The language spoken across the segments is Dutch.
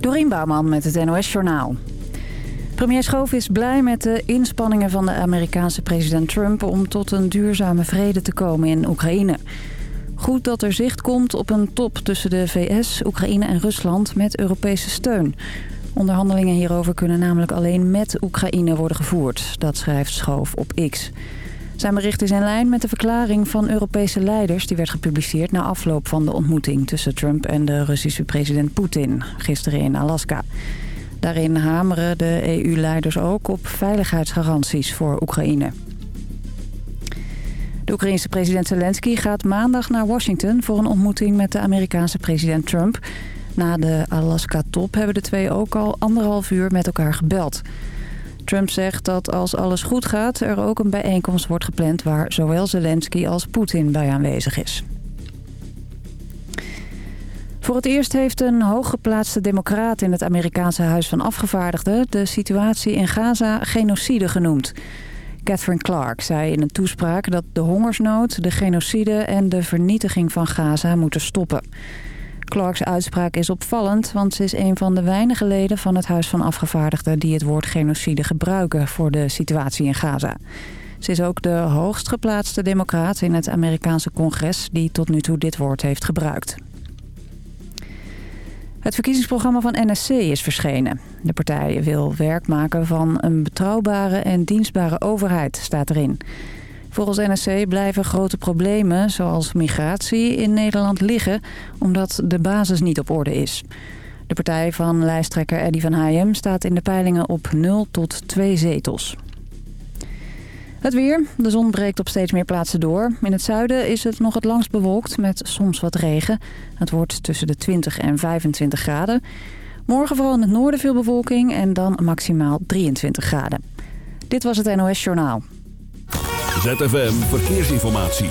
Dorien Bouwman met het NOS Journaal. Premier Schoof is blij met de inspanningen van de Amerikaanse president Trump... om tot een duurzame vrede te komen in Oekraïne. Goed dat er zicht komt op een top tussen de VS, Oekraïne en Rusland met Europese steun. Onderhandelingen hierover kunnen namelijk alleen met Oekraïne worden gevoerd. Dat schrijft Schoof op X. Zijn bericht is in lijn met de verklaring van Europese leiders... die werd gepubliceerd na afloop van de ontmoeting... tussen Trump en de Russische president Poetin, gisteren in Alaska. Daarin hameren de EU-leiders ook op veiligheidsgaranties voor Oekraïne. De Oekraïense president Zelensky gaat maandag naar Washington... voor een ontmoeting met de Amerikaanse president Trump. Na de Alaska-top hebben de twee ook al anderhalf uur met elkaar gebeld... Trump zegt dat als alles goed gaat er ook een bijeenkomst wordt gepland... waar zowel Zelensky als Poetin bij aanwezig is. Voor het eerst heeft een hooggeplaatste democraat in het Amerikaanse Huis van Afgevaardigden... de situatie in Gaza genocide genoemd. Catherine Clark zei in een toespraak dat de hongersnood, de genocide en de vernietiging van Gaza moeten stoppen. Clarks uitspraak is opvallend, want ze is een van de weinige leden van het Huis van Afgevaardigden die het woord genocide gebruiken voor de situatie in Gaza. Ze is ook de hoogst geplaatste democraat in het Amerikaanse congres die tot nu toe dit woord heeft gebruikt. Het verkiezingsprogramma van NSC is verschenen. De partij wil werk maken van een betrouwbare en dienstbare overheid, staat erin. Volgens NSC blijven grote problemen, zoals migratie, in Nederland liggen... omdat de basis niet op orde is. De partij van lijsttrekker Eddy van Haaiem staat in de peilingen op 0 tot 2 zetels. Het weer. De zon breekt op steeds meer plaatsen door. In het zuiden is het nog het langst bewolkt met soms wat regen. Het wordt tussen de 20 en 25 graden. Morgen vooral in het noorden veel bewolking en dan maximaal 23 graden. Dit was het NOS Journaal. ZFM Verkeersinformatie.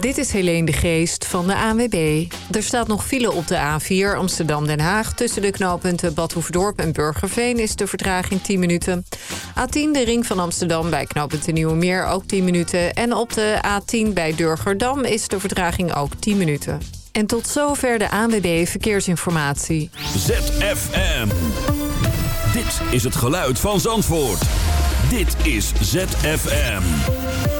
Dit is Helene de Geest van de ANWB. Er staat nog file op de A4 Amsterdam-Den Haag. Tussen de knooppunten Badhoefdorp en Burgerveen is de vertraging 10 minuten. A10 de ring van Amsterdam bij knooppunt Nieuwe Meer ook 10 minuten. En op de A10 bij Durgerdam is de vertraging ook 10 minuten. En tot zover de ANWB Verkeersinformatie. ZFM. Dit is het geluid van Zandvoort. Dit is ZFM.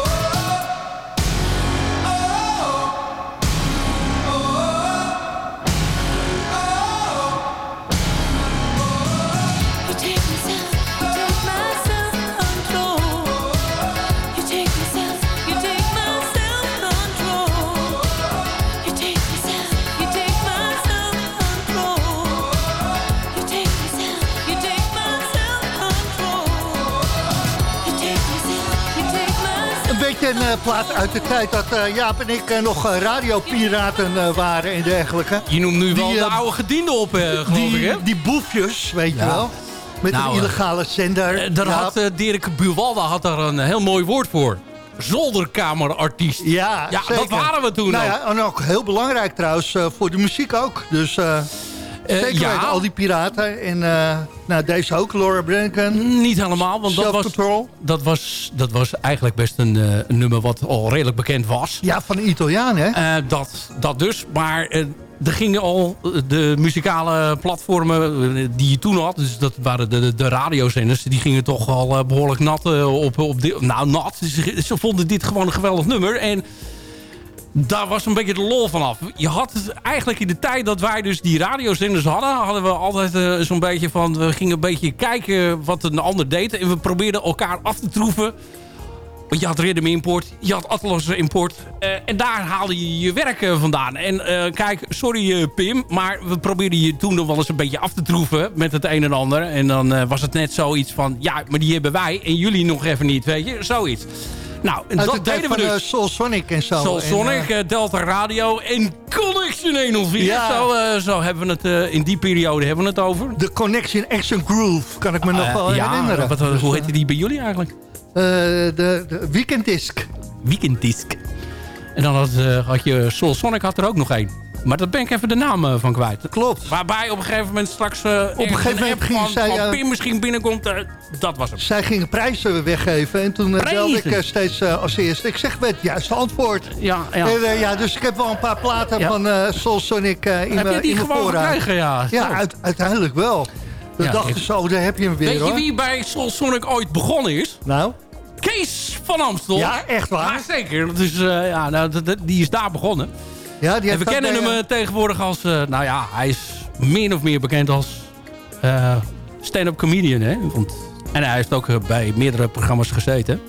Een uh, plaat uit de tijd dat uh, Jaap en ik uh, nog radiopiraten waren en dergelijke. Je noemt nu wel die, de oude gediende op, geloof die, ik, hè? Die boefjes, weet ja. je wel. Met nou, een illegale zender. daar had Dirk Buwalda had daar een heel mooi woord voor. Zolderkamerartiest. Ja, ja dat waren we toen nou. Ja, en ook heel belangrijk trouwens voor de muziek ook. Dus... Uh, Zeker ja. al die piraten. En nou, deze ook, Laura Branigan. Niet helemaal, want dat was, dat, was, dat was eigenlijk best een, uh, een, nummer wat al redelijk bekend was. Ja, van de Italiaan, hè? dat, dat dus, maar er gingen al de muzikale platformen die je toen had... dus dat waren de, de radiozenders... die gingen toch al behoorlijk nat op... op de, nou, nat. Ze, ze vonden dit gewoon een geweldig nummer. En daar was een beetje de lol vanaf. Je had eigenlijk in de tijd dat wij dus die radiozenders hadden... hadden we altijd uh, zo'n beetje van... we gingen een beetje kijken wat een ander deed... en we probeerden elkaar af te troeven. Want je had Rhythm Import, je had Atlas Import... Uh, en daar haalde je je werk uh, vandaan. En kijk, sorry Pim... maar we probeerden je toen nog wel eens een beetje af te troeven... met het een en ander. En dan was het net zoiets van... ja, maar die hebben wij en jullie nog even niet, weet je. Zoiets. Nou, en dat deden we dus. Uh, Soul Sonic en zo. Soul Sonic, uh, Delta Radio en Connection 104. Ja. Zo, zo hebben we het in die periode hebben we het over. De Connection Action Groove, kan ik me nog wel ja, herinneren. Wat, dus, hoe heette die bij jullie eigenlijk? de, de Weekendisc. Weekendisc. En dan had, had je Soul Sonic had er ook nog één. Maar dat ben ik even de naam uh, van kwijt. Klopt. Waarbij op een gegeven moment straks uh, op een gegeven moment ging van, zij, van Pim misschien binnenkomt. Uh, dat was het. Zij gingen prijzen weggeven. En toen belde ik steeds als eerste. Ik zeg met het juiste antwoord. Ja, ja. En, ja, dus ik heb wel een paar platen ja. van Soul Sonic in mijn Heb je die gewoon gekregen? Ja, ja uit, uiteindelijk wel. We ja, dachten zo, daar heb je hem weer Weet hoor. je wie bij Soul Sonic ooit begonnen is? Nou? Kees van Amstel. Ja, echt waar? Ja, zeker. Dus, ja, nou, die is daar begonnen. Ja, die en we kennen hem uh, tegenwoordig als... Uh, nou ja, hij is min of meer bekend als stand-up comedian. Hè? Want, en hij heeft ook bij meerdere programma's gezeten.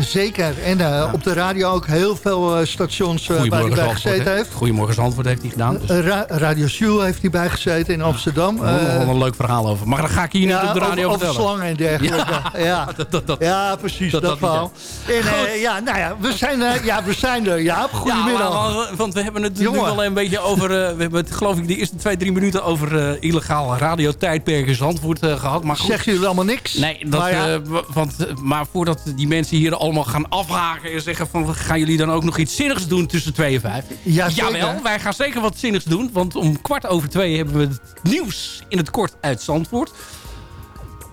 Zeker. En uh, ja. op de radio ook heel veel uh, stations uh, waar hij bij gezeten heeft. Goedemorgen Antwoord heeft hij gedaan. Dus. Ra radio Jules heeft hij bij gezeten in Amsterdam. Daar nog wel een leuk verhaal over. Maar dan ga ik hier ja, niet op de radio over, vertellen. Over slangen en dergelijke. Ja, ja. dat, dat, ja precies, dat, dat verhaal. En, ja, nou ja, we zijn, ja, we zijn er. Jaap, goedemiddag. Ja, want we hebben het Jongen. nu al een beetje over... we hebben het geloof ik de eerste twee, drie minuten over illegaal radiotijdperk in Zandvoort gehad. Maar goed. Zeggen jullie allemaal niks? Nee, dat, maar, want, maar voordat die mensen hier allemaal gaan afhaken en zeggen van... gaan jullie dan ook nog iets zinnigs doen tussen twee en vijf? Ja, Jawel, wij gaan zeker wat zinnigs doen. Want om kwart over twee hebben we het nieuws in het kort uit Zandvoort.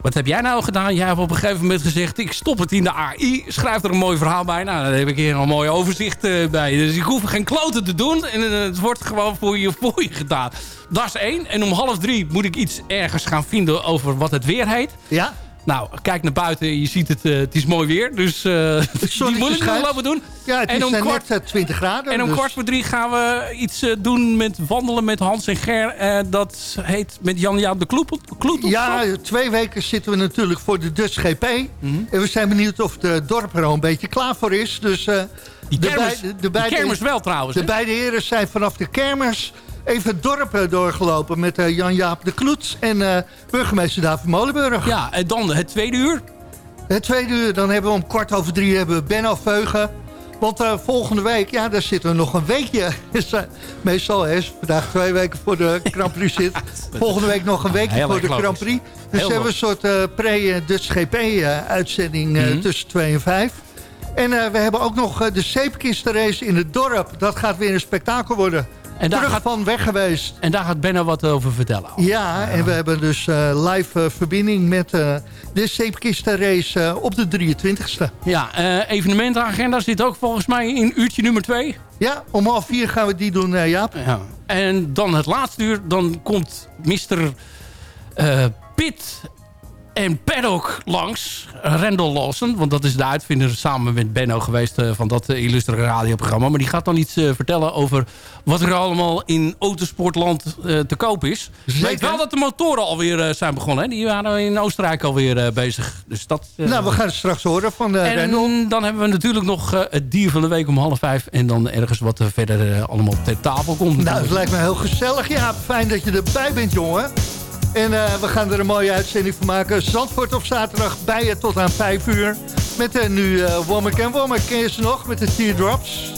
Wat heb jij nou gedaan? Jij hebt op een gegeven moment gezegd... ik stop het in de AI, schrijf er een mooi verhaal bij. Nou, dan heb ik hier een mooi overzicht uh, bij. Dus ik hoef geen kloten te doen. En uh, het wordt gewoon voor je, voor je gedaan. Dat is één. En om half drie moet ik iets ergens gaan vinden over wat het weer heet. Ja? Nou, kijk naar buiten. Je ziet het, uh, het is mooi weer. Dus uh, die moet ik nog lopen doen. Ja, het en is om kwart, net 20 graden. En om dus. kwart voor drie gaan we iets uh, doen met wandelen met Hans en Ger. Uh, dat heet met Jan-Jaap de Kloet. Kloet ja, twee weken zitten we natuurlijk voor de Dutch GP. Mm -hmm. En we zijn benieuwd of de dorp er al een beetje klaar voor is. Dus, die kermis, de, de beide, die kermis wel trouwens. De beide heren zijn vanaf de kermis even het dorp doorgelopen met uh, Jan-Jaap de Kloets en uh, burgemeester David Molenburg. Ja, en dan het tweede uur. Het tweede uur, dan hebben we om kwart over drie hebben we Benno Veugen. Want uh, volgende week, ja, daar zitten we nog een weekje. Meestal is vandaag twee weken voor de Grand Prix zit. Volgende week nog een weekje voor de Grand Prix. Dus we hebben een soort uh, pre-Dutch GP-uitzending uh, mm -hmm. tussen 2 en 5. En we hebben ook nog de zeepkistenrace in het dorp. Dat gaat weer een spektakel worden. En daar Terug gaat, van weg geweest. En daar gaat Benno wat over vertellen. Ja, ja, en we hebben dus uh, live uh, verbinding met uh, de zeepkistenrace op de 23ste. Ja, evenementenagenda zit ook volgens mij in uurtje nummer 2. Ja, om half vier gaan we die doen, Jaap. Ja. En dan het laatste uur, dan komt Mr. Pitt en Paddock langs. Randall Lawson, want dat is de uitvinder samen met Benno geweest uh, van dat uh, illustre radioprogramma. Maar die gaat dan iets uh, vertellen over wat er allemaal in autosportland te koop is. Ik weet wel dat de motoren alweer zijn begonnen. Hè? Die waren in Oostenrijk alweer bezig. Dus dat, nou, we gaan het straks horen van en Randall. dan hebben we natuurlijk nog het dier van de week om half vijf. En dan ergens wat verder allemaal ter tafel komt. Nou, het lijkt me heel gezellig. Ja, fijn dat je erbij bent, jongen. En uh, we gaan er een mooie uitzending van maken. Zandvoort op zaterdag bij je tot aan 5 uur. Met uh, nu uh, en Womack. Ken je nog met de Teardrops?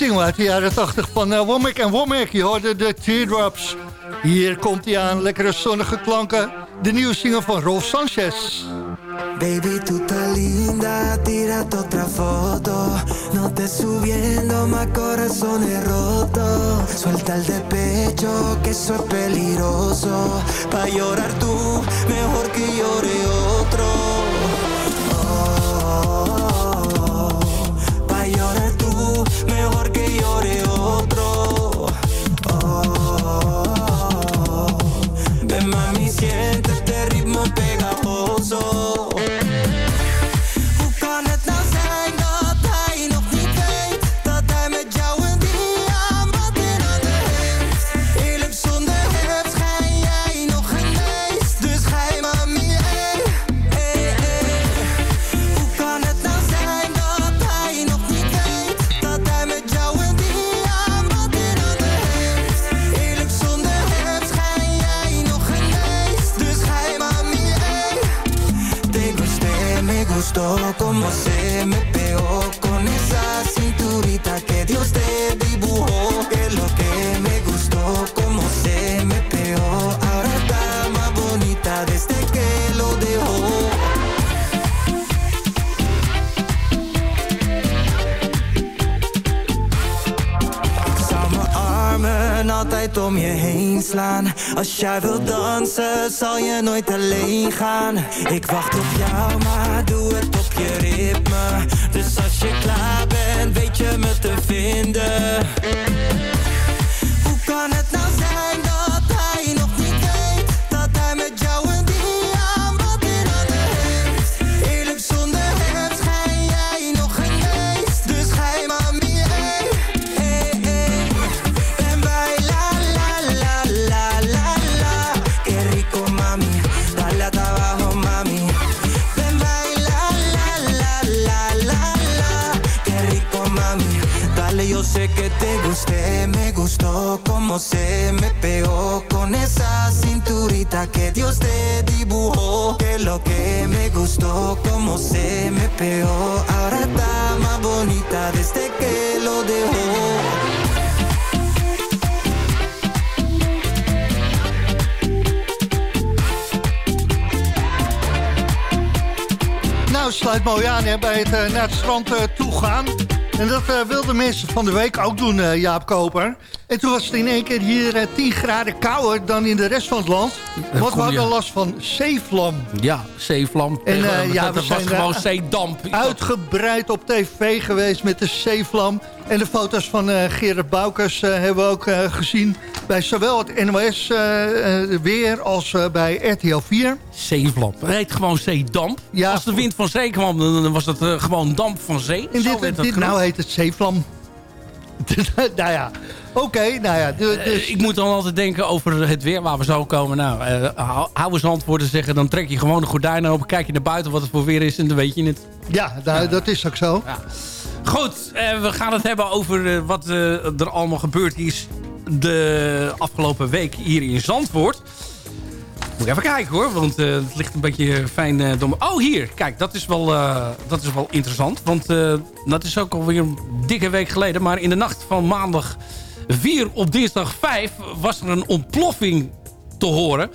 Single uit de jaren 80 van uh, Womack en Womack. Je hoorde de Teardrops. Hier komt hij aan, lekkere zonnige klanken. De nieuwe single van Rolf Sanchez. Baby, tú estás linda, tírate otra foto. No te subiendo, más corazones rotos. Suelta el de pecho, que eso es peligroso. Pa' llorar tú, mejor que llore otro. Zal je nooit alleen gaan. Ik wacht op jou, maar doe het op como se me pegó con esa cinturita que Dios te dibujó. Que lo que me gustó como se me pegó, ahora está más bonita desde que lo dejó. Nou, sluit mooi aan hè, bij het het strand eh, toe gaan. En dat eh, wilden mensen van de week ook doen, eh, Jaap Koper. En toen was het in één keer hier eh, 10 graden kouder dan in de rest van het land. Want we hadden last van zeevlam. Ja, zeevlam. En, ja, dat we was zijn, gewoon zeedamp. Uitgebreid op tv geweest met de zeevlam. En de foto's van eh, Gerard Boukers eh, hebben we ook eh, gezien... bij zowel het NOS weer als bij RTL 4. Zeevlam. Het heet gewoon zeedamp. Ja. Als de wind van zee kwam, dan was dat gewoon damp van zee. En Zo dit, dit nou heet het zeevlam. nou ja, oké, nou ja. Eh, dus, ik moet dan altijd denken over het weer waar we zo komen. Nou, eh, hou, eens antwoorden zeggen. Dan trek je gewoon de gordijnen open. Kijk je naar buiten wat het voor weer is. En dan weet je het. ja, nou, dat is ook zo. Goed, eh, we gaan het hebben over eh, wat eh, er allemaal gebeurd is de afgelopen week hier in Zandvoort. Moet even kijken hoor, want het ligt een beetje fijn door Oh, hier. Kijk, dat is wel, dat is wel interessant. Want dat is ook alweer een dikke week geleden. Maar in de nacht van maandag 4 op dinsdag 5 was er een ontploffing te horen.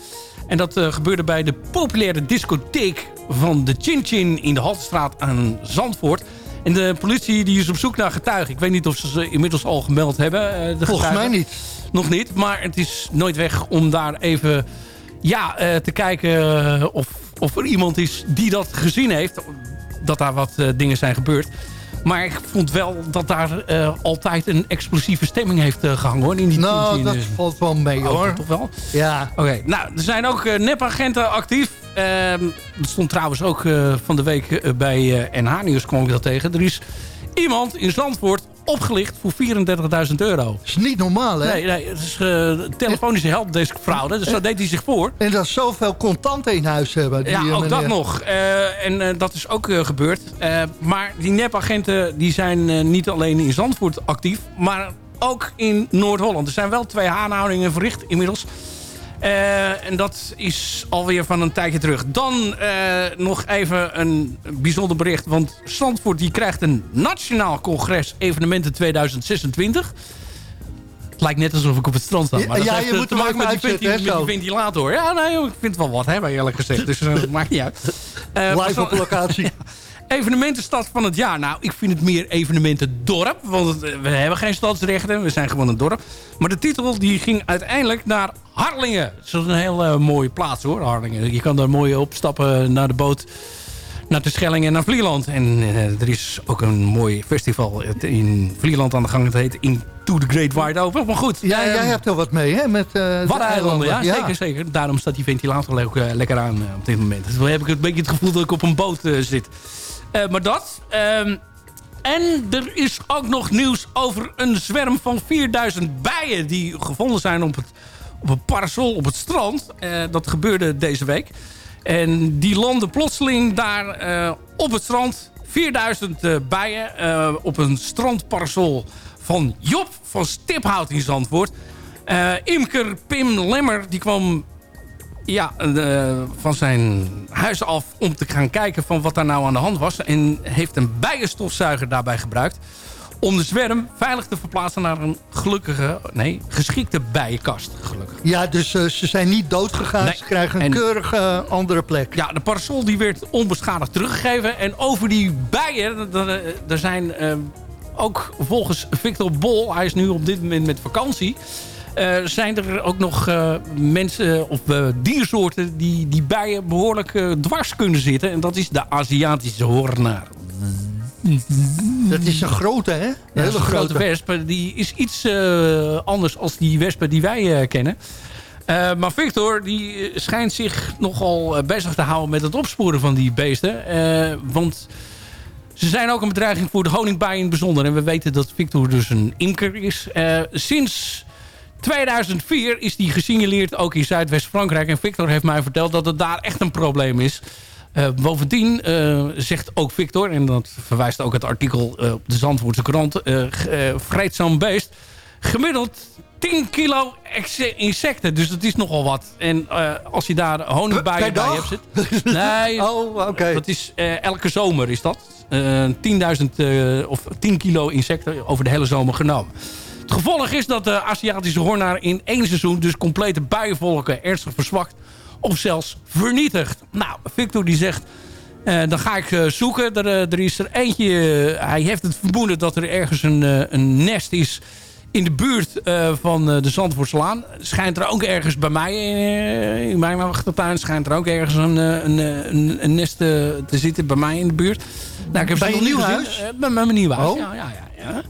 En dat gebeurde bij de populaire discotheek van de Chin Chin in de Haltestraat aan Zandvoort. En de politie die is op zoek naar getuigen. Ik weet niet of ze ze inmiddels al gemeld hebben. De Volgens mij niet. Nog niet, maar het is nooit weg om daar even ja, uh, te kijken of, of er iemand is die dat gezien heeft. Dat daar wat dingen zijn gebeurd. Maar ik vond wel dat daar uh, altijd een explosieve stemming heeft gehangen hoor. In die nou, dat valt wel mee hoor. toch wel? Ja. Oké, okay. nou, er zijn ook nepagenten actief. Dat stond trouwens ook van de week bij NH Nieuws kwam ik dat tegen. Er is iemand in Zandvoort opgelicht voor 34.000 euro. Dat is niet normaal, hè? Nee, nee het is uh, telefonische helpdesk fraude. Dus zo deed hij zich voor. En dat zoveel contanten in huis hebben. Die ja, ook meneer. dat nog. Uh, en uh, dat is ook gebeurd. maar die nepagenten die zijn niet alleen in Zandvoort actief... maar ook in Noord-Holland. Er zijn wel twee aanhoudingen verricht inmiddels... Uh, en dat is alweer van een tijdje terug. Dan uh, nog even een bijzonder bericht. Want Zandvoort die krijgt een nationaal congres evenementen 2026. Het lijkt net alsof ik op het strand sta. Maar ja, dat je moet te maken met die, met die ventilator. Ja, nee, ik vind het wel wat, hè, eerlijk gezegd. Dus dat maakt niet uit. Uh, Live op locatie. ja. Evenementenstad van het jaar. Nou, ik vind het meer evenementendorp. Want we hebben geen stadsrechten. We zijn gewoon een dorp. Maar de titel die ging uiteindelijk naar Harlingen. Dat is een heel uh, mooie plaats hoor, Harlingen. Je kan daar mooi opstappen naar de boot. Naar de Schelling en naar Vlieland. En uh, er is ook een mooi festival in Vlieland aan de gang. Het heet Into the Great Wide Open. Maar goed. Ja, um, jij hebt er wat mee hè? Met uh, Waddeneilanden, ja, ja, zeker, zeker. Daarom staat die ventilator ook uh, lekker aan op dit moment. Dus dan heb ik een beetje het gevoel dat ik op een boot zit. Uh, maar dat. Um, en er is ook nog nieuws over een zwerm van 4000 bijen... die gevonden zijn op, het, op een parasol op het strand. Uh, dat gebeurde deze week. En die landen plotseling daar uh, op het strand. 4000 bijen op een strandparasol van Job van Stiphout in Zandvoort. imker Pim Lemmer die kwam ja, van zijn huis af om te gaan kijken van wat daar nou aan de hand was. En heeft een bijenstofzuiger daarbij gebruikt om de zwerm veilig te verplaatsen naar een gelukkige, nee, geschikte bijenkast. Gelukkig. Ja, dus eh, ze zijn niet doodgegaan. Nee. Ze krijgen een En- keurige eh, andere plek. Ja, de parasol die werd onbeschadigd teruggegeven. En over die bijen, er- zijn eh, ook volgens Victor Bol... hij is nu op dit moment met vakantie... eh, zijn er ook nog eh, mensen of eh, diersoorten... die die bijen behoorlijk eh, dwars kunnen zitten. En dat is de Aziatische hoornaar. Dat is een grote, hè? Een hele zo'n grote wesp. Die is iets anders als die wespen die wij kennen. Maar Victor die schijnt zich nogal bezig te houden met het opsporen van die beesten. Want ze zijn ook een bedreiging voor de honingbij in het bijzonder. En we weten dat Victor dus een imker is. Sinds 2004 is die gesignaleerd ook in Zuidwest-Frankrijk. En Victor heeft mij verteld dat het daar echt een probleem is. Eh, bovendien eh, zegt ook Victor, en dat verwijst ook het artikel eh, op de Zandvoortse krant... vreedzaam beest, gemiddeld 10 kilo insecten. Dus dat is nogal wat. En als je daar honingbijen Per bij hebt zitten... Nee, Oh, oké. dat is elke zomer is dat. Eh 10.000 eh, of 10 kilo insecten over de hele zomer genomen. Het gevolg is dat de Aziatische hoornaar in één seizoen... dus complete bijenvolken ernstig verzwakt of zelfs vernietigd. Nou, Victor die zegt... eh, dan ga ik eh, zoeken. Er, eh, er is er eentje... hij heeft het vermoeden dat er ergens een, een nest is... in de buurt van de Zandvoortslaan. Schijnt er ook ergens bij mij... in mijn achtertuin schijnt er ook ergens een, een, een, een nest te zitten bij mij in de buurt. Nou, ik heb Bij je nieuw huis? Bij mijn nieuw huis, Oh. ja, ja, ja, ja.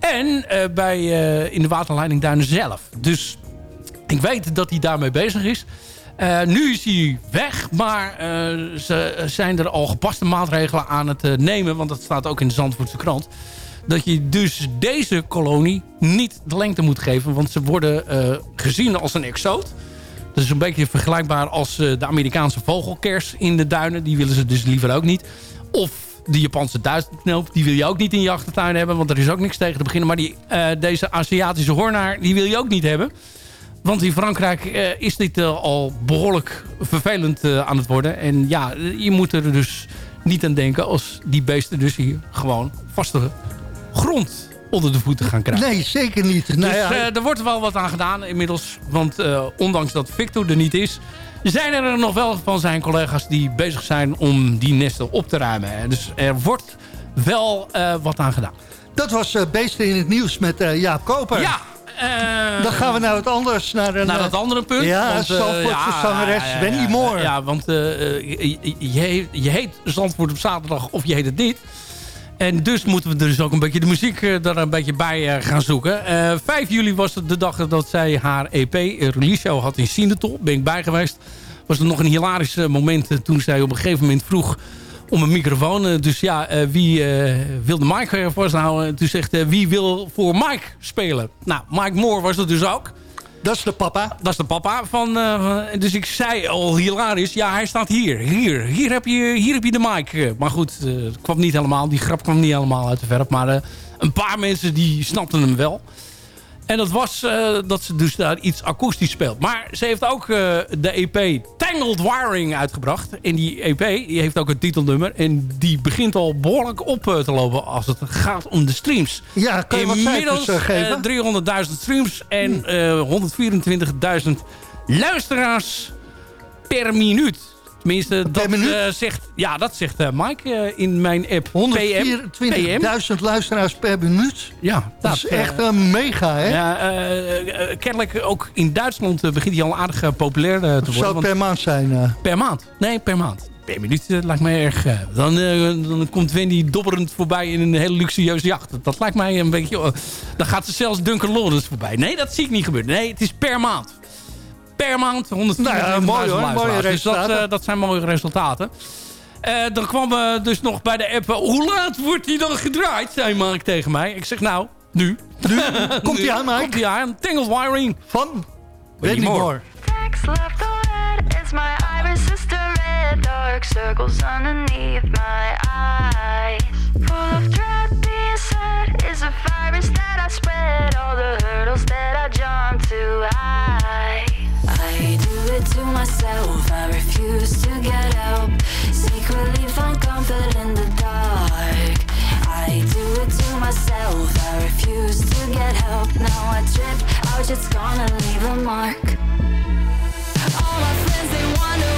En eh, bij, eh, in de waterleiding Duinen zelf. Dus ik weet dat hij daarmee bezig is. Eh, nu is hij weg, maar ze zijn er al gepaste maatregelen aan het nemen. Want dat staat ook in de Zandvoortse krant. Dat je dus deze kolonie niet de lengte moet geven. Want ze worden gezien als een exoot. Dat is een beetje vergelijkbaar als de Amerikaanse vogelkers in de duinen. Die willen ze dus liever ook niet. Of de Japanse duizendknoop. Die wil je ook niet in je achtertuin hebben. Want er is ook niks tegen te beginnen. Maar die, eh, deze Aziatische hoornaar, die wil je ook niet hebben. Want in Frankrijk eh, is dit eh, al behoorlijk vervelend aan het worden. En ja, je moet er dus niet aan denken als die beesten dus hier gewoon vaste grond onder de voeten gaan krijgen. Nee, zeker niet. Nou dus ja, er wordt wel wat aan gedaan inmiddels. Want ondanks dat Victor er niet is... zijn er nog wel van zijn collega's die bezig zijn om die nesten op te ruimen. Dus er wordt wel eh, wat aan gedaan. dat was eh Beesten in het nieuws met eh, Jaap Koper. Ja, Dan gaan we naar het anders. Naar, een, naar dat andere punt. Ja, want, Zandvoortse zangeres Wendy Moore. Ja, want je, je, heet, je heet Zandvoort op zaterdag of je heet het niet. En dus moeten we dus ook een beetje de muziek eh, daar een beetje bij eh, gaan zoeken. Eh 5 juli was de dag dat zij haar EP release show had in Sinetol. Ben ik bij geweest. Was er nog een hilarisch moment toen zij op een gegeven moment vroeg om een microfoon. Dus ja, wie wil de mic eh, vasthouden? Toen zegt wie wil voor Mike spelen? Nou, Mike Moore was dat dus ook. Dat is de papa. Dat is de papa van... eh, dus ik zei al hilarisch. Ja, hij staat hier. Hier. Hier heb je, hier heb je de mic. Eh, Maar goed, eh, kwam niet helemaal. Die grap kwam niet helemaal uit de verf. Maar een paar mensen die snapten hem wel. En dat was eh, dat ze dus daar iets akoestisch speelt. Maar ze heeft ook eh, de EP Tangled Wiring uitgebracht. En die EP die heeft ook een titelnummer. En die begint al behoorlijk op eh, te lopen als het gaat om de streams. Ja, kan je wat Inmiddels eh, geven? eh, 300.000 streams en eh 124.000 luisteraars per minuut. Tenminste, dat, eh, zegt, ja, dat zegt eh, Mike eh, in mijn app. PM. 124.000 luisteraars per minuut. Ja, Dat is echt een mega, hè? ja, kennelijk ook in Duitsland begint hij al aardig populair te worden. zou het want- per maand zijn? Per maand. Nee, per maand. Per minuut lijkt mij erg... dan, dan komt Wendy dobberend voorbij in een hele luxueuze jacht. Dat, dat lijkt mij een beetje... eh, dan gaat ze zelfs Duncan Lawrence voorbij. Nee, dat zie ik niet gebeuren. Nee, het is per maand. Per maand 124.000 Nou ja, mooi Dus dat, eh, dat zijn mooie resultaten. Eh, dan kwam eh, dus nog bij de app... hoe laat wordt die dan gedraaid? Zei Mark tegen mij. Ik zeg nou, nu. Komt hij aan, Mike? Komt hij aan. Tangled Wiring. Van. Text left unread Is my iris sister red Dark circles underneath my eyes Full of dread inside is a virus that I spread. All the hurdles that I jump too high. I do it to myself. I refuse to get help. Secretly find comfort in the dark. I do it to myself. I refuse to get help. Now I trip out, just gonna leave a mark. All my friends they wonder.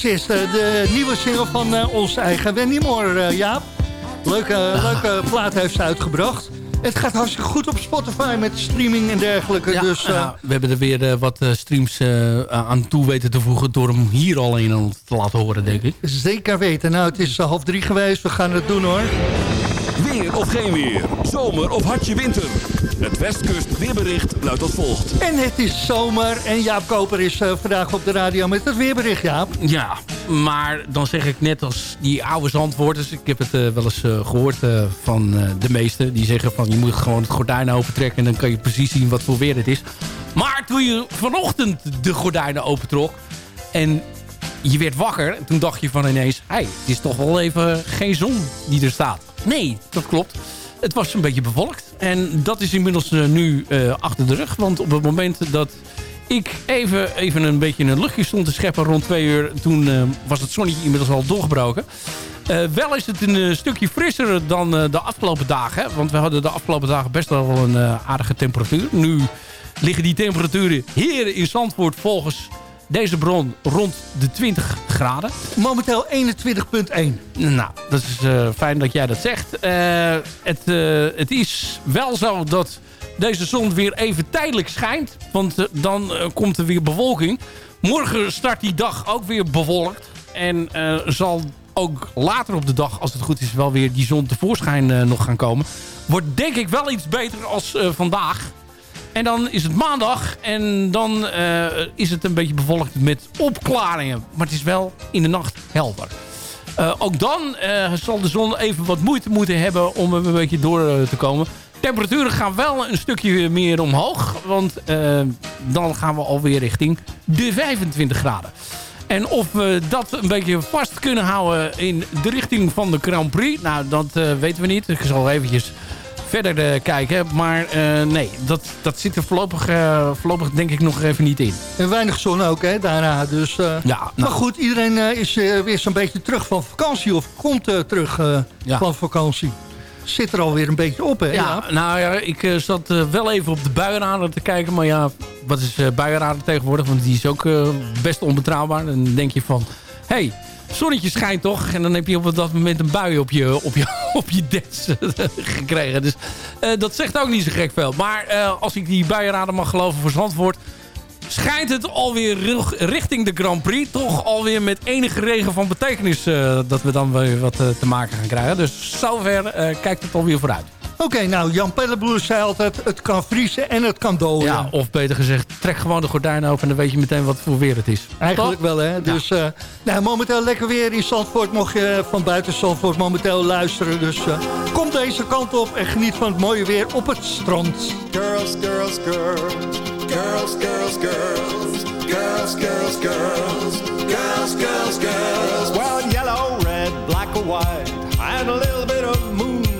de nieuwe single van uh, ons eigen Wendy Moore, eh, Jaap. Leuke, leuke plaat heeft ze uitgebracht. Het gaat hartstikke goed op Spotify met streaming en dergelijke. Dus, eh, we hebben er weer wat streams aan toe weten te voegen... door hem hier al een te laten horen, denk ik. Zeker weten. Nou, het is half drie geweest. We gaan het doen, hoor. Weer of geen weer. Zomer of hartje winter. Het Westkust weerbericht luidt als volgt. En het is zomer. En Jaap Koper is eh, vandaag op de radio met het weerbericht, Jaap. Ja, maar dan zeg ik net als die oude zandwoorders... ik heb het eh, wel eens eh, gehoord eh, van eh, de meesten... die zeggen van je moet gewoon het gordijn opentrekken... en dan kan je precies zien wat voor weer het is. Maar toen je vanochtend de gordijnen opentrok... en je werd wakker... en toen dacht je van ineens... hé, het is toch wel even geen zon die er staat. Nee, dat klopt. Het was een beetje bewolkt. En dat is inmiddels eh, nu eh, achter de rug. Want op het moment dat ik even, even een beetje een luchtje stond te scheppen rond twee uur... toen eh, was het zonnetje inmiddels al doorgebroken. Wel is het een stukje frisser dan de afgelopen dagen. Want we hadden de afgelopen dagen best wel een aardige temperatuur. Nu liggen die temperaturen hier in Zandvoort volgens deze bron rond de 20 graden. Momenteel 21.1. Nou, dat is eh, fijn dat jij dat zegt. Eh, het, eh, het is wel zo dat deze zon weer even tijdelijk schijnt. Want dan komt er weer bewolking. Morgen start die dag ook weer bewolkt. En zal ook later op de dag, als het goed is, wel weer die zon tevoorschijn nog gaan komen. Wordt denk ik wel iets beter als vandaag. En dan is het maandag en dan eh, is het een beetje bewolkt met opklaringen. Maar het is wel in de nacht helder. Eh, ook dan eh, zal de zon even wat moeite moeten hebben om een beetje door te komen. Temperaturen gaan wel een stukje meer omhoog. Want dan gaan we alweer richting de 25 graden. En of we dat een beetje vast kunnen houden in de richting van de Grand Prix... nou, dat weten we niet. Ik zal eventjes verder eh, kijken. Maar eh, nee, dat, dat zit er voorlopig, eh, voorlopig denk ik nog even niet in. En weinig zon ook, hè, daarna. Dus, Ja, nou. Maar goed, iedereen is weer zo'n beetje terug van vakantie. Of komt terug Ja. van vakantie. Zit er alweer een beetje op, hè, Ja, Jaap? nou ja, ik zat wel even op de buienradar te kijken. Maar ja, wat is uh, buienradar tegenwoordig? Want die is ook best onbetrouwbaar. En dan denk je van, hé, hey, zonnetje schijnt toch? En dan heb je op dat moment een bui op je, op je, op je dens eh, gekregen. Dus eh, dat zegt ook niet zo gek veel. Maar eh, als ik die buienradar mag geloven voor Zandvoort... schijnt het alweer ri- richting de Grand Prix... toch alweer met enige regen van betekenis... eh, dat we dan weer wat te maken gaan krijgen. Dus zover kijkt het alweer vooruit. Oké, nou, Jan Pelleboer zei altijd... het kan vriezen en het kan dooien. Ja, of beter gezegd, trek gewoon de gordijnen open... en dan weet je meteen wat voor weer het is. Eigenlijk wel, hè? Dus eh, nou, momenteel lekker weer in Zandvoort. Mocht je van buiten Zandvoort momenteel luisteren. Dus eh, kom deze kant op en geniet van het mooie weer op het strand. Girls, girls, girls. Girls, girls, girls. Girls, girls, girls. Girls, girls, girls. Well, yellow, red, black or white. And a little bit of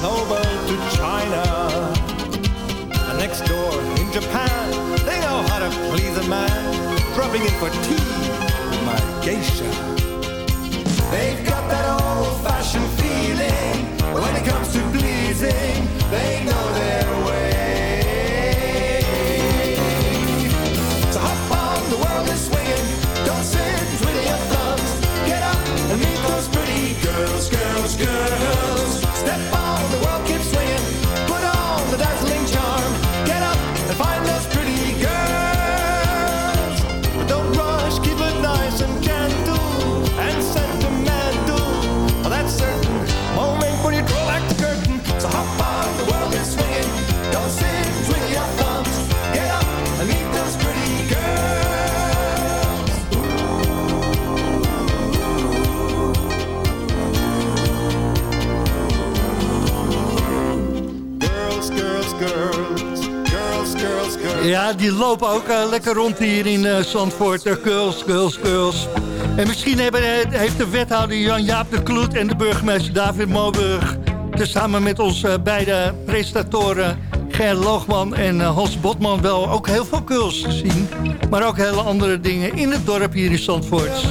Snowboat to China. And next door in Japan, they know how to please a man, dropping in for tea my geisha. They've Ja, die lopen ook eh, lekker rond hier in eh, Zandvoort. Girls, girls, girls. En misschien hebben, eh, heeft de wethouder Jan-Jaap de Kloet... en de burgemeester David Moburg... samen met onze beide presentatoren... Ger Loogman en Hans Botman wel ook heel veel girls gezien. Maar ook hele andere dingen in het dorp hier in Zandvoort.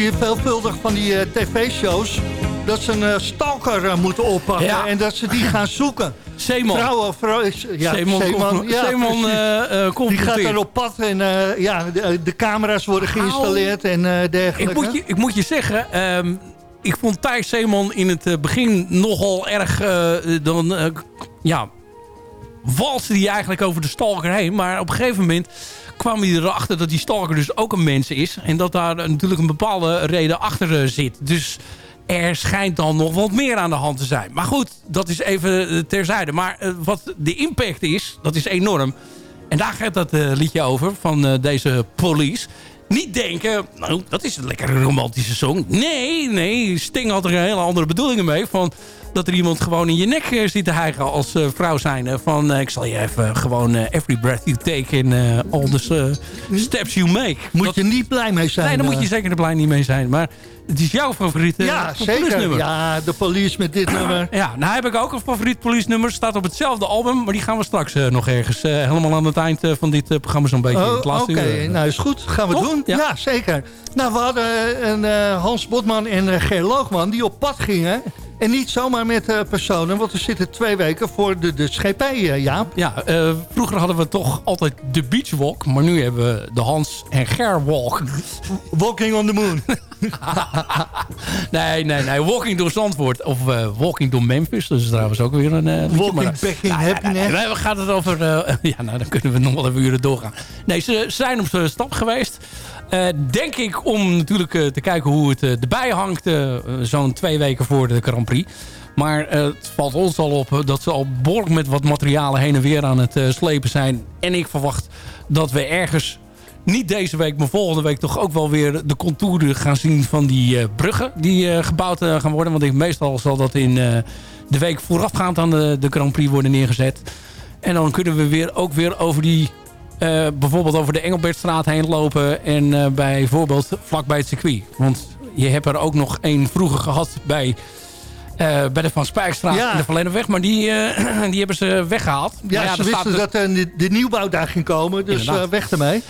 Zie je veelvuldig van die eh, tv-shows... dat ze een eh, stalker eh, moeten oppakken Ja. en dat ze die gaan zoeken. Zeeman. Vrouwen, vrouw, is- ja, Zeeman, Zeeman, ja, Zeeman Die gaat dan op pad en ja, de, de camera's worden geïnstalleerd en dergelijke. Ik moet, je, ik moet je zeggen, ehm, ik vond Thijs Zeeman in het begin nogal erg... dan, ja, walste hij eigenlijk over de stalker heen. Maar op een gegeven moment kwam hij erachter dat die stalker dus ook een mens is. En dat daar natuurlijk een bepaalde reden achter eh, zit. Dus er schijnt dan nog wat meer aan de hand te zijn. Maar goed, dat is even eh, terzijde. Maar eh, wat de impact is, dat is enorm. En daar gaat dat liedje over van deze police. Niet denken, nou, dat is een lekkere romantische song. Nee, nee, Sting had er een hele andere bedoelingen mee. Van, dat er iemand gewoon in je nek eh, zit te hijgen als eh, vrouw zijn. van, eh, ik zal je even gewoon every breath you take in all the eh, steps you make. Moet Dat- je niet blij mee zijn. Nee, daar moet je zeker er blij niet mee zijn. Maar het is jouw favoriete Ja, zeker. Ja, de police met dit nummer. Ja, nou heb ik ook een favoriet police nummer. Staat op hetzelfde album, maar die gaan we straks nog ergens... helemaal aan het eind van dit programma zo'n beetje in Oh, het Oké, nou is goed. Gaan we Toch? doen. Ja. Ja. zeker. Nou, we hadden een Hans Botman en Ger Loogman die op pad gingen. En niet zomaar met eh, personen, want we zitten twee weken voor de, de scheepij, eh, Jaap. Ja, eh, vroeger hadden we toch altijd de Beach Walk. Maar nu hebben we de Hans en Ger Walk. Walking on the moon. nee, nee, nee. Walking door Zandvoort. Of Walking door Memphis. Dat is trouwens ook weer een... Walking maar- back in nee, happiness. We gaan het over... ja, nou, dan kunnen we nog wel even uren doorgaan. Nee, ze zijn op stap geweest. Eh, denk ik om natuurlijk eh, te kijken hoe het eh, erbij hangt. Zo'n twee weken voor de Grand Prix. Maar het valt ons al op dat ze al behoorlijk met wat materialen heen en weer aan het slepen zijn. En ik verwacht dat we ergens niet deze week, maar volgende week toch ook wel weer de contouren gaan zien van die bruggen die gebouwd gaan worden. Want ik, meestal zal dat in de week voorafgaand aan de, de Grand Prix worden neergezet. En dan kunnen we weer ook weer over die, eh, bijvoorbeeld over de Engelbertstraat heen lopen. En eh, bijvoorbeeld vlakbij het circuit. Want je hebt er ook nog één vroeger gehad bij, eh, bij de Van Spijkstraat Ja. en de Verlennepweg. Maar die, die hebben ze weggehaald. Ja, ze er wisten er- dat eh, de, de nieuwbouw daar ging komen, dus weg ermee.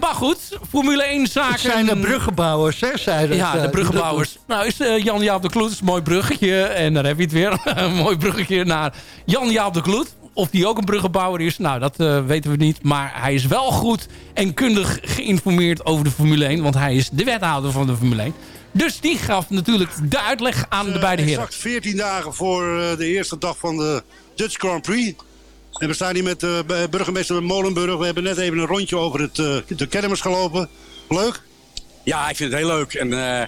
Maar goed, Formule 1 zaken... Het zijn de bruggenbouwers, hè, zeiden Ja, de bruggenbouwers. Nou, is Jan-Jaap de Kloet, mooi bruggetje. En daar heb je het weer. een mooi bruggetje naar Jan-Jaap de Kloet. Of die ook een bruggenbouwer is, nou, dat eh, weten we niet. Maar hij is wel goed en kundig geïnformeerd over de Formule 1. Want hij is de wethouder van de Formule 1. Dus die gaf natuurlijk de uitleg aan de beide heren. Exact 14 dagen voor eh, de eerste dag van de Dutch Grand Prix. En we staan hier met eh, bij burgemeester Molenburg. We hebben net even een rondje over het, eh, de kermis gelopen. Leuk? Ja, ik vind het heel leuk. En eh,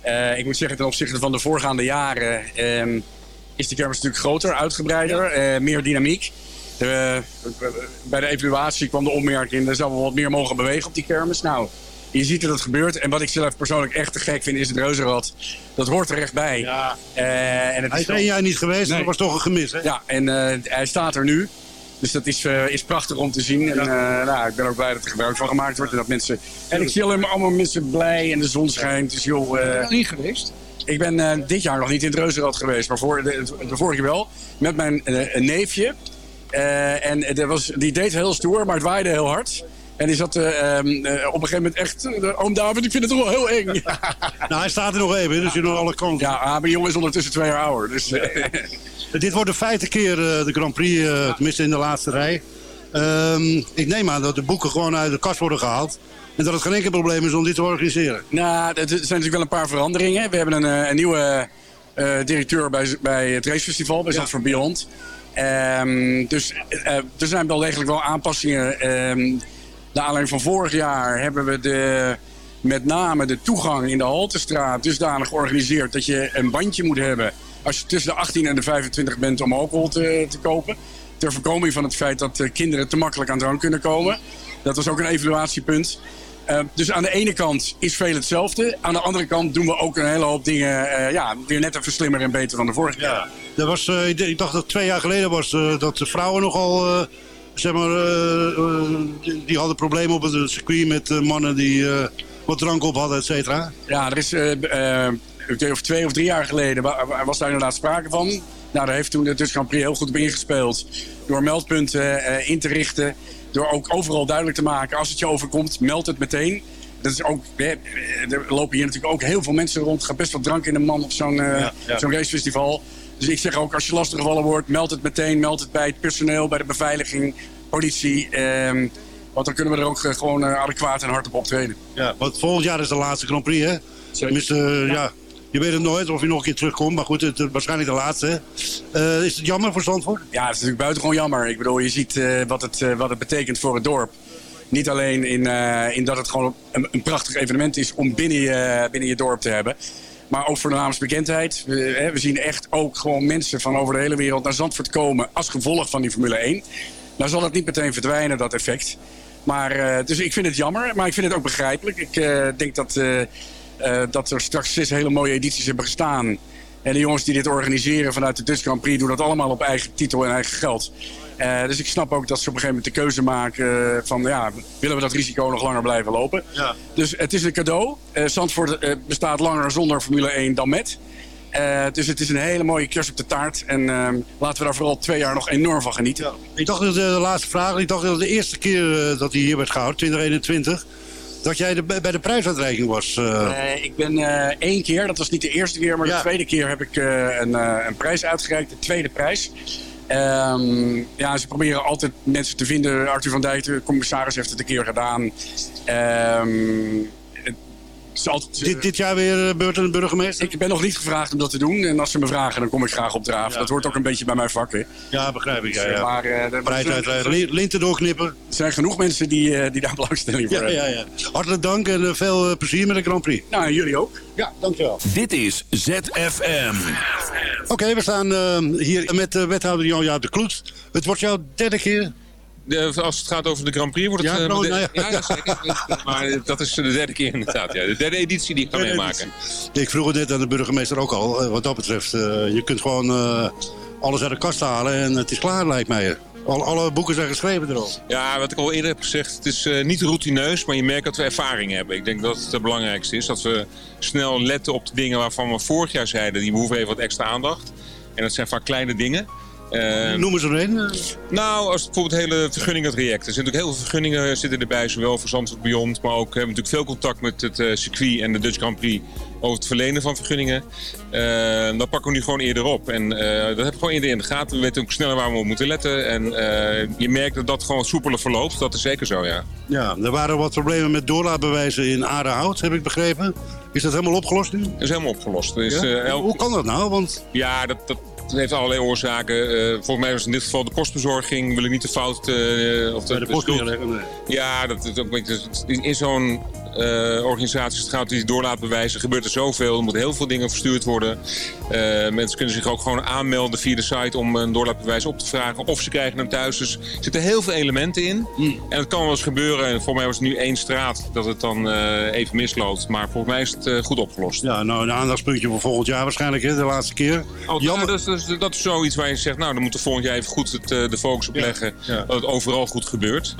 eh, ik moet zeggen, ten opzichte van de voorgaande jaren ehm, is de kermis natuurlijk groter, uitgebreider, eh, meer dynamiek. De, bij de evaluatie kwam de opmerking, er zou wel wat meer mogen bewegen op die kermis. Nou, je ziet dat het gebeurt. En wat ik zelf persoonlijk echt te gek vind, is het reuzenrad. Dat hoort er echt bij. Ja. Eh, en het Hij is één jaar niet geweest, Nee. dat was toch een gemis, hè? Ja, en eh, hij staat er nu. Dus dat is, is prachtig om te zien. En nou, ik ben ook blij dat er gebruik van gemaakt wordt. En, dat mensen, en ik zie alleen maar allemaal mensen blij en de zon schijnt. Dus joh... eh, niet geweest? Ik ben eh, dit jaar nog niet in het Reuzenrad geweest. Maar voor, de, de vorige wel. Met mijn eh, neefje. Eh, en dat was, die deed heel stoer, maar het waaide heel hard. En die zat eh, ehm, eh, op een gegeven moment echt... Oom David, ik vind het toch wel heel eng. Nou, hij staat er nog even, dus je nog alle kansen. ja, ah, mijn jongen is ondertussen twee jaar ouder. Dus, Dit wordt de vijfde keer de Grand Prix, tenminste in de laatste rij. Ehm, ik neem aan dat de boeken gewoon uit de kast worden gehaald. En dat het geen enkel probleem is om dit te organiseren. Nou, er zijn natuurlijk wel een paar veranderingen. We hebben een, eh, een nieuwe eh, directeur bij, bij het racefestival, bij Zandvoort Beyond. Ehm, dus eh, er zijn wel degelijk wel aanpassingen. Ehm naar aanleiding van vorig jaar hebben we de, met name de toegang in de Haltestraat dusdanig georganiseerd dat je een bandje moet hebben als je tussen de 18 en de 25 bent om alcohol te, te kopen. Ter voorkoming van het feit dat kinderen te makkelijk aan drank kunnen komen. Dat was ook een evaluatiepunt. Eh, dus aan de ene kant is veel hetzelfde. Aan de andere kant doen we ook een hele hoop dingen eh, ja, weer net even slimmer en beter dan de vorige keer. Dat was, eh, ik dacht dat twee jaar geleden was eh, dat de vrouwen nogal, zeg maar, die, hadden problemen op het circuit met mannen die wat drank op hadden, et cetera. Ja, er is of twee of drie jaar geleden wa- wa- was daar inderdaad sprake van. Nou, daar heeft toen de Dutch Grand Prix heel goed op ingespeeld. Door meldpunten in te richten. Door ook overal duidelijk te maken, als het je overkomt, meld het meteen. Dat is ook, er lopen hier natuurlijk ook heel veel mensen rond. Er gaat best wel drank in de man op zo'n eh, Ja, ja. zo'n racefestival. Dus ik zeg ook, als je lastiggevallen wordt, meld het meteen. Meld het bij het personeel, bij de beveiliging, politie. ehm, want dan kunnen we er ook eh, gewoon eh, adequaat en hard op optreden. Ja, want volgend jaar is de laatste Grand Prix, hè? Tenminste, ja. Je weet het nooit of je nog een keer terugkomt. Maar goed, het, is waarschijnlijk de laatste. Eh, is het jammer voor Zandvoort? Ja, het is natuurlijk buitengewoon jammer. Ik bedoel, je ziet eh, wat, het, eh, wat het betekent voor het dorp. Niet alleen in, eh, in dat het gewoon een, prachtig evenement is om binnen je, binnen je dorp te hebben. Maar ook voor de naamsbekendheid. We, we zien echt ook gewoon mensen van over de hele wereld naar Zandvoort komen als gevolg van die Formule 1. Nou zal dat niet meteen verdwijnen, dat effect. Maar, eh, dus ik vind het jammer, maar ik vind het ook begrijpelijk. Ik eh, denk dat, eh, dat er straks zes hele mooie edities hebben gestaan. En de jongens die dit organiseren vanuit de Dutch Grand Prix doen dat allemaal op eigen titel en eigen geld. Eh, dus ik snap ook dat ze op een gegeven moment de keuze maken van ja, willen we dat risico nog langer blijven lopen? Ja. Dus het is een cadeau. Eh Zandvoort bestaat langer zonder Formule 1 dan met. Eh, dus het is een hele mooie kers op de taart. En ehm, laten we daar vooral twee jaar nog enorm van genieten. Ik dacht dat de, de laatste vraag, ik dacht dat de eerste keer dat hij hier werd gehouden, 2021, dat jij de, bij de prijsuitreiking was. eh. Eh, ik ben eh, één keer, dat was niet de eerste keer, maar Ja. de tweede keer heb ik eh, een, een prijs uitgereikt. De tweede prijs. Ehm, ja, ze proberen altijd mensen te vinden. Arthur van Dijk, de commissaris, heeft het een keer gedaan. Ehm, het is altijd, dit, dit jaar weer beurt aan de burgemeester? Ik ben nog niet gevraagd om dat te doen. En als ze me vragen, dan kom ik graag opdraven. Ja. dat hoort ook een beetje bij mijn vak. Hè. Ja, begrijp ik. Ja, ja. Maar, eh, linten doorknippen. Er zijn genoeg mensen die, eh, die daar belangstelling voor Ja, hebben. ja, ja. Hartelijk dank en eh, veel eh, plezier met de Grand Prix. Nou, en jullie ook. Ja, dankjewel. Dit is ZFM. Oké, we staan eh, hier met de wethouder Jan-Jaap de Kloet. Het wordt jouw derde keer. De- als het gaat over de Grand Prix wordt het... Ja, eh, nou, de- nou ja. ja, ja, zeker. maar dat is de derde keer inderdaad. Ja. De derde editie die ik ga meemaken. Ik vroeg het net aan de burgemeester ook al. eh, Wat dat betreft, eh, je kunt gewoon eh, alles uit de kast halen en het is klaar, lijkt mij. Al, alle boeken zijn geschreven erop. Ja, wat ik al eerder heb gezegd, het is eh, niet routineus, maar je merkt dat we ervaring hebben. Ik denk dat het het belangrijkste is, dat we snel letten op de dingen waarvan we vorig jaar zeiden, die behoeven even wat extra aandacht. En dat zijn vaak kleine dingen. Eh, Noem eens er een. Nou, als bijvoorbeeld hele vergunningentrajecten. Er zitten natuurlijk heel veel vergunningen zitten erbij, zowel voor Zandvoort Beyond, maar ook we hebben natuurlijk veel contact met het eh, circuit en de Dutch Grand Prix over het verlenen van vergunningen. Eh, dat pakken we nu gewoon eerder op. En eh, dat heb ik gewoon eerder in de gaten. We weten ook sneller waar we op moeten letten. En eh, je merkt dat dat gewoon soepeler verloopt. Dat is zeker zo, ja. Ja, er waren wat problemen met doorlaatbewijzen in Aardehout, heb ik begrepen. Is dat helemaal opgelost nu? Dat is helemaal opgelost. Is, Ja? elk- Hoe kan dat nou? Want Ja, dat, dat heeft allerlei oorzaken. Eh, volgens mij was in dit geval de postbezorging. Wil ik niet de fout... eh, of de post neerleggen, nee. Ja, dat is ook een beetje, in in zo'n eh, organisatie, als het gaat die doorlaatbewijzen, gebeurt er zoveel. Er moeten heel veel dingen verstuurd worden. Eh, mensen kunnen zich ook gewoon aanmelden via de site om een doorlaatbewijs op te vragen. Of ze krijgen hem thuis. Dus er zitten heel veel elementen in. En het kan wel eens gebeuren. En voor mij was het nu één straat dat het dan eh, even misloopt. Maar volgens mij is het goed opgelost. Ja, nou een aandachtspuntje voor volgend jaar waarschijnlijk, hè, de laatste keer. Oh, nou, dat, is, dat, is, dat is zoiets waar je zegt, nou, dan moeten we volgend jaar even goed het, de focus op leggen. Dat het overal goed gebeurt.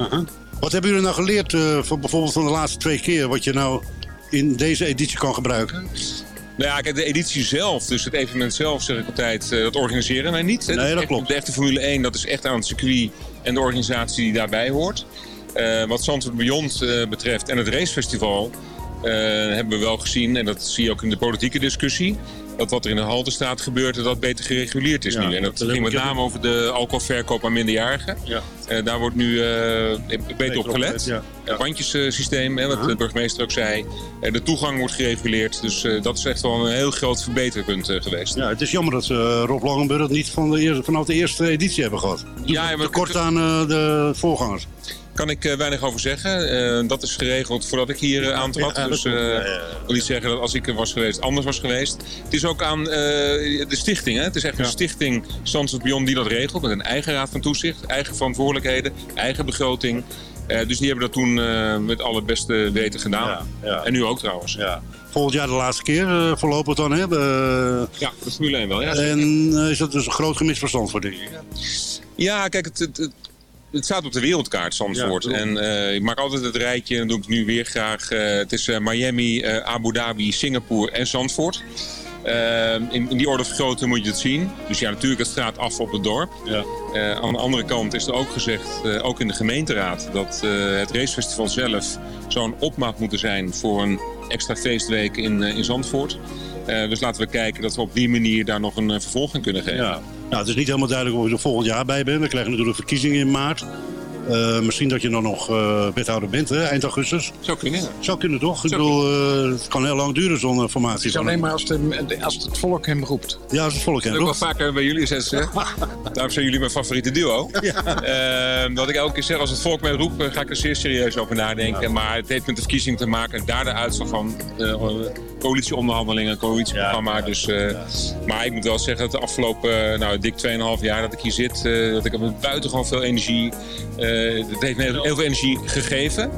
Wat hebben jullie nou geleerd eh, van bijvoorbeeld van de laatste twee keer, wat je nou in deze editie kan gebruiken? Nou ja, kijk, de editie zelf, dus het evenement zelf, zeg ik altijd, eh, dat organiseren wij niet. hè. Nee, dat echt- klopt. De echte Formule 1, dat is echt aan het circuit en de organisatie die daarbij hoort. Eh, wat Zandvoort Beyond eh, betreft en het racefestival eh, hebben we wel gezien, en dat zie je ook in de politieke discussie, dat wat er in de Haltestraat gebeurt, dat dat beter gereguleerd is Ja, nu. En dat, ging met name over de alcoholverkoop aan minderjarigen. Ja. Eh, daar wordt nu eh, beter op gelet. ja. Het bandjesysteem, hè, wat de burgemeester ook zei. Eh, de toegang wordt gereguleerd. Dus eh, dat is echt wel een heel groot verbeterpunt eh, geweest. Ja, het is jammer dat ze Rob Langenburg niet van de eerste, vanaf de eerste editie hebben gehad. Ja, Te kort aan eh, de voorgangers. Kan ik eh, weinig over zeggen. Eh, dat is geregeld voordat ik hier eh, aantrad. Dat dus ik wil niet zeggen dat als ik er was geweest, anders was geweest. Het is ook aan de stichting. Hè? Het is echt een stichting Zandvoort Beyond die dat regelt. Met een eigen raad van toezicht, eigen verantwoordelijkheden, eigen begroting. Dus die hebben dat toen met alle beste weten gedaan. En nu ook trouwens. Ja. Volgend jaar de laatste keer, eh, voorlopig dan. Hè? Ja, de Formule 1 wel. Ja, en is dat dus een groot gemist verstand voor denk ik. Ja, kijk, het, het, het, het staat op de wereldkaart, Zandvoort. Ja, en eh, ik maak altijd het rijtje, en dat doe ik nu weer graag. eh, het is eh, Miami, Abu Dhabi, Singapore en Zandvoort. In, in die orde van grootte moet je het zien. Dus ja, natuurlijk, het straat af op het dorp. Ja. Aan de andere kant is er ook gezegd, ook in de gemeenteraad, dat het racefestival zelf zou een opmaat moeten zijn voor een extra feestweek in, in Zandvoort. Eh, dus laten we kijken dat we op die manier daar nog een eh, vervolg kunnen geven. Ja. Nou, het is niet helemaal duidelijk of je er volgend jaar bij bent. We krijgen natuurlijk verkiezingen in maart. Eh, misschien dat je dan nog eh, wethouder bent, hè, eind augustus. Zou kunnen. Zou kunnen toch? Ik bedoel, eh, het kan heel lang duren zo'n formatie. Het is alleen maar als, de, als het volk hem roept. Ja, als het volk hem Dat roept. wel vaker bij jullie zetten. Daarom zijn jullie mijn favoriete duo. Ehm, dat ik elke keer zeg, als het volk mij roept, ga ik er zeer serieus over nadenken. Maar het heeft met de verkiezing te maken. Daar de uitslag van coalitieonderhandelingen, coalitieprogramma. dus, Maar ik moet wel zeggen dat de afgelopen nou, dik 2,5 jaar dat ik hier zit, dat ik buitengewoon veel energie. Eh het heeft me heel veel energie gegeven.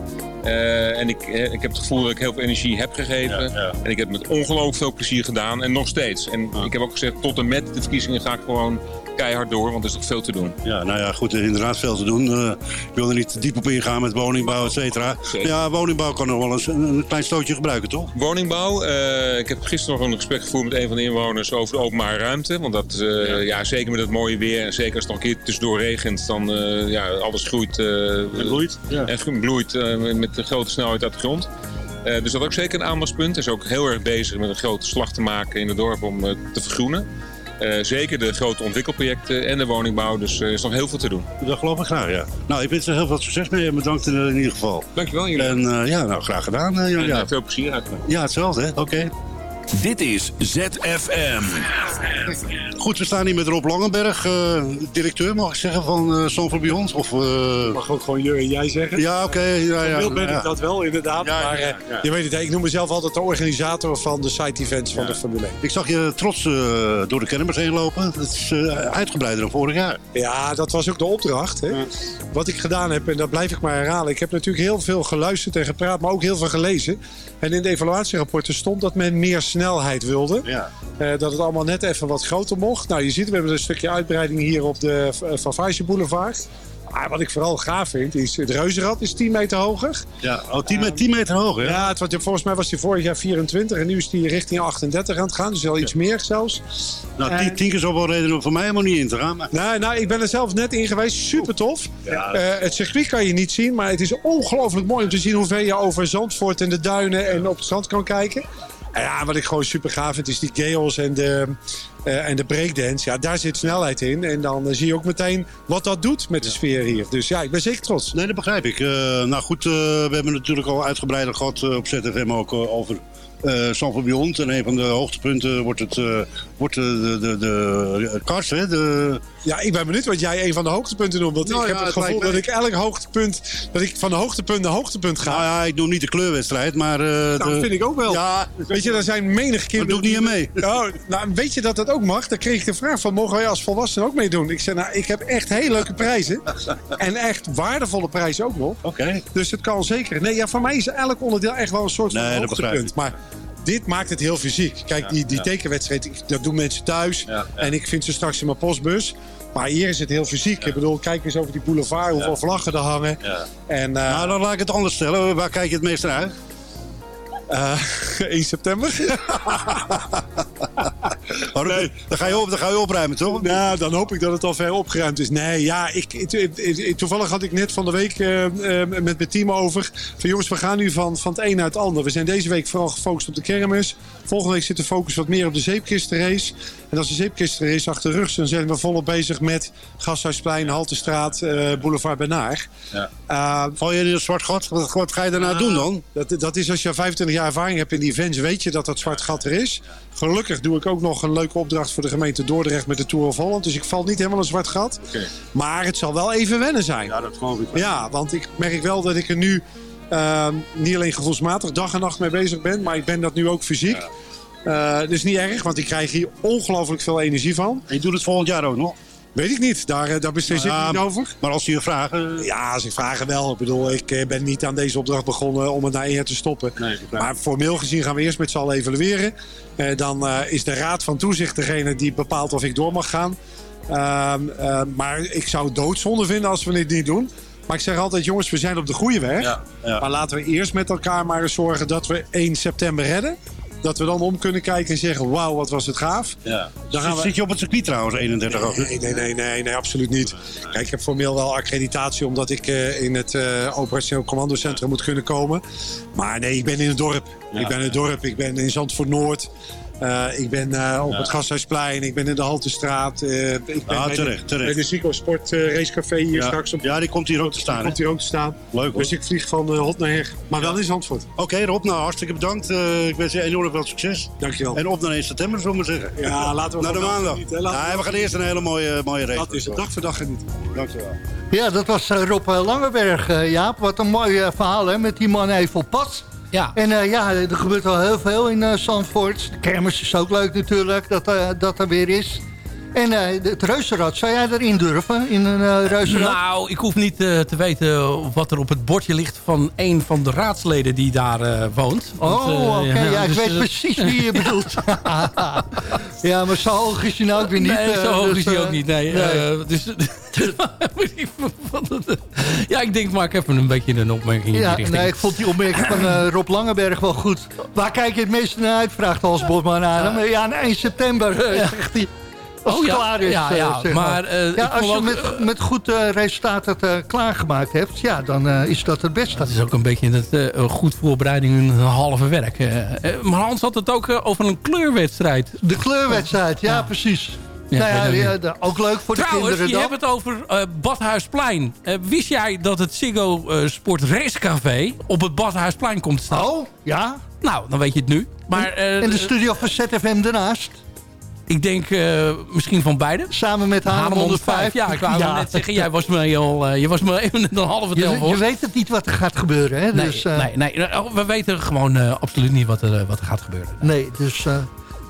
Eh, en ik, eh, ik heb het gevoel dat ik heel veel energie heb gegeven. En ik heb het met ongelooflijk veel plezier gedaan. En nog steeds. En ik heb ook gezegd, tot en met de verkiezingen ga ik gewoon keihard door. Want er is nog veel te doen. Ja, nou ja, goed, er is inderdaad veel te doen. Eh, ik wil er niet te diep op ingaan met woningbouw, et cetera. Ja, woningbouw kan nog wel eens een, een klein stootje gebruiken, toch? Woningbouw. eh, ik heb gisteren nog een gesprek gevoerd met een van de inwoners over de openbare ruimte. Want dat, eh, ja. zeker met het mooie weer en zeker als het nog een keer tussendoor regent, dan uh, ja, alles groeit. Uh, en bloeit. Ja. En bloeit uh, met een grote snelheid uit de grond. Uh, dus dat is ook zeker een aandachtspunt. Hij is ook heel erg bezig met een grote slag te maken in het dorp om uh, te vergroenen. Uh, zeker de grote ontwikkelprojecten en de woningbouw. Dus er is nog heel veel te doen. Dat geloof ik graag, ja. Nou, ik wens er heel veel succes mee en bedankt in, in ieder geval. Dankjewel, jullie. En ja, nou, graag gedaan. en, ja. veel plezier uit. Ja, hetzelfde, hè? Oké. Okay. Dit is ZFM. Goed, we staan hier met Rob Langenberg, uh, directeur, mag ik zeggen, van uh, Sanford Beyond. Of, uh... Mag ook gewoon je en jij zeggen. Ja, oké. Okay, ja, ja, ben ja. ik dat wel, inderdaad. Ja, maar ja, je weet het, ik noem mezelf altijd de organisator van de site-events van de Formule 1. Ik zag je trots door de kermis heen lopen. Dat is uitgebreider dan vorig jaar. Ja, dat was ook de opdracht. Hè? Wat ik gedaan heb, en dat blijf ik maar herhalen. Ik heb natuurlijk heel veel geluisterd en gepraat, maar ook heel veel gelezen. En in de evaluatierapporten stond dat men meer snelheid wilde. Ja. Uh, dat het allemaal net even wat groter mocht. Nou, je ziet, we hebben een stukje uitbreiding hier op de Van Vaasje Boulevard. Maar wat ik vooral gaaf vind, is het reuzenrad is 10 meter hoger. Ja, oh, 10, uh, 10 meter hoger? Ja, ja het, wat, volgens mij was die vorig jaar 24 en nu is die richting 38 aan het gaan. Dus al iets meer zelfs. Nou, 10 uh, keer zou wel reden om voor mij helemaal niet in te gaan. Maar... Nou, nou, ik ben er zelf net in geweest. Super tof. Ja. Uh, het circuit kan je niet zien, maar het is ongelooflijk mooi om te zien hoe ver je over Zandvoort en de duinen en op het strand kan kijken. Ja, wat ik gewoon super gaaf vind is die chaos en de, uh, en de breakdance. Ja, daar zit snelheid in. En dan uh, zie je ook meteen wat dat doet met de sfeer hier. Dus ja, ik ben zeker trots. Nee, dat begrijp ik. Uh, nou goed, we hebben natuurlijk al uitgebreider gehad op ZFM ook over uh, Beyond. En een van de hoogtepunten wordt, het, uh, wordt de, de, de, de kast, hè? De... Ja, ik ben benieuwd wat jij een van de hoogtepunten noemt. Want Nou ik heb ja, het gevoel dat ik elk hoogtepunt... dat ik van de hoogtepunt naar hoogtepunt ga. Nou ja, ik doe niet de kleurwedstrijd, maar... Uh, Nou, dat vind ik ook wel. Ja, Weet je, er zijn menig kinderen... doe ik niet aan mee. Oh, nou, weet je dat dat ook mag? Dan kreeg ik de vraag van, mogen wij als volwassenen ook meedoen? Ik zei, nou, ik heb echt heel leuke prijzen. en echt waardevolle prijzen ook nog. Oké. Dus het kan zeker. Nee, ja, voor mij is elk onderdeel echt wel een soort van Nee, dat hoogtepunt. Maar dit maakt het heel fysiek. Kijk, die, die ja. tekenwedstrijd, dat doen mensen thuis. Ja, ja. En ik vind ze straks in mijn postbus. Maar hier is het heel fysiek. Ik bedoel, kijk eens over die boulevard, hoeveel vlaggen er hangen. Ja. En eh, Nou, dan laat ik het anders stellen. Waar kijk je het meest naar uit? Eh, 1 september. Oh, dan, dan, ga je op, dan ga je opruimen, toch? Nou, dan hoop ik dat het al ver opgeruimd is. Nee, ja, ik- toevallig had ik net van de week eh, eh, met mijn team over. Van jongens, we gaan nu van, van het een naar het ander. We zijn deze week vooral gefocust op de kermis. Volgende week zit de focus wat meer op de zeepkistenrace. En als de zeepkistenrace achter de rug is, dan zijn we volop bezig met Gasthuisplein, Haltestraat, eh, Boulevard Benaar. Ja. Eh, Val je in een zwart gat? Wat, wat ga je daarna doen dan? dat, dat is als je 25 jaar ervaring hebt in die events, weet je dat dat zwart gat er is. Gelukkig doe ik ook nog een leuke opdracht voor de gemeente Dordrecht met de Tour of Holland. Dus ik val niet helemaal in een zwart gat. Oké. Maar het zal wel even wennen zijn. Ja, dat geloof ik wel. Ja, want ik merk wel dat ik er nu ehm, niet alleen gevoelsmatig dag en nacht mee bezig ben, maar ik ben dat nu ook fysiek. Eh dus niet erg, want ik krijg hier ongelooflijk veel energie van. En je doet het volgend jaar ook nog? Weet ik niet, daar, eh, daar beslis ik niet over. Maar als ze je vragen... Ja, als ik vragen wel. Ik bedoel, ik eh, ben niet aan deze opdracht begonnen om het naar eer te stoppen. Nee. Maar formeel gezien gaan we eerst met z'n allen evalueren. Dan is de raad van toezicht degene die bepaalt of ik door mag gaan. Ehm, eh, maar ik zou het doodzonde vinden als we dit niet doen. Maar ik zeg altijd, jongens, we zijn op de goede weg. Ja, ja. Maar laten we eerst met elkaar maar eens zorgen dat we 1 september redden. Dat we dan om kunnen kijken en zeggen, wauw, wat was het gaaf. Ja. Dan gaan Zit- we- Zit je op het circuit trouwens, 31 augustus? Nee, nee, nee, nee, nee, absoluut niet. Kijk, ik heb formeel wel accreditatie omdat ik eh, in het eh, operationeel commandocentrum moet kunnen komen. Maar nee, ik ben in het dorp. Ja. Ik ben in het dorp, ik ben in Zandvoort Noord. Eh, ik ben eh, op het Gasthuisplein, ik ben in de Haltestraat. eh, ik ben bij terecht, de, terecht. bij de Zico Sport eh, Racecafé hier Ja. straks. Op, Ja, die komt hier ook te staan. hè? komt hier ook te staan. Leuk hoor. Dus ik vlieg van hot naar her. Maar wel in Zandvoort. Oké Rob, nou hartstikke bedankt. Ik wens je enorm veel succes. Dankjewel. En op naar 1 september, zullen we zeggen. Ja, laten we Naar de maandag. genieten, Ja, we gaan eerst een hele mooie, mooie race. Dat is het, dag voor dag genieten. Dankjewel. Ja, dat was eh, Rob Langeberg, Jaap. Wat een mooi verhaal hè, met die man even op pad. Ja. En eh, ja, er gebeurt wel heel veel in eh Zandvoort. De kermis is ook leuk natuurlijk, dat, eh, dat er weer is. En eh, het reuzenrad, zou jij erin durven? In een reuzenrad? Nou, ik hoef niet eh, te weten wat er op het bordje ligt van een van de raadsleden die daar woont. Want, Oh, oké. Ja, ik dus, weet precies wie je bedoelt. ja, maar zo hoog is hij nou ook weer niet. Nee, zo hoog dus, is hij ook niet. Nee. dus, ja, ik denk, maak even een beetje een opmerking in die Ja, richting. nee, ik vond die opmerking van Rob Langenberg wel goed. Waar kijk je het meeste naar uit, vraagt Hans Bosman aan hem. Ja, aan 1 september, zegt hij. Als Oh, het ja. klaar is. Ja, eh, ja, zeg maar, eh, ja, als je vond ook, met, met goed eh, resultaat het eh, klaargemaakt hebt, ja, dan eh, is dat het beste. Dat is ook een beetje het, eh, een goed voorbereiding in een halve werk. eh. Eh, maar Hans had het ook eh, over een kleurwedstrijd. De kleurwedstrijd, ja, precies. Ja, nou ja, de- ook leuk voor de Trouwens, kinderen je dan. hebt het over eh, Badhuisplein. Eh, wist jij dat het Ziggo eh, Sport Racecafé op het Badhuisplein komt te staan? Oh, ja? Nou, dan weet je het nu. Maar, eh, en de studio van ZFM daarnaast? Ik denk eh, misschien van beide. Samen met Haarlem 105. Ja, ik wou Ja. net zeggen, jij was me al, eh, je was me even een halve tel Je, voor. je weet het niet wat er gaat gebeuren, hè? Nee, dus, eh, nee, nee, oh, we weten gewoon absoluut niet wat er, wat er gaat gebeuren. Nee, dus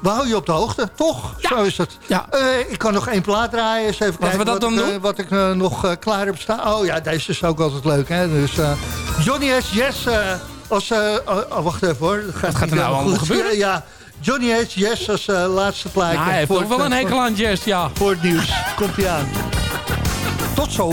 we houden je op de hoogte, toch? Zo is het. Ja. Ik kan nog één plaat draaien. Eens even Laten kijken we dat wat, dan ik, doen? wat ik nog klaar heb staan. Oh ja, deze is ook altijd leuk, hè? Dus Johnny S. Yes, als... oh, oh, wacht even hoor. Wat gaat niet er nou allemaal goed. gebeuren? Ja, Johnny S. Yes als eh, laatste plaatje. Ja, hij heeft voor ook wel een hekel aan jazz, ja. Voor het nieuws. Komt hij aan. Tot zo.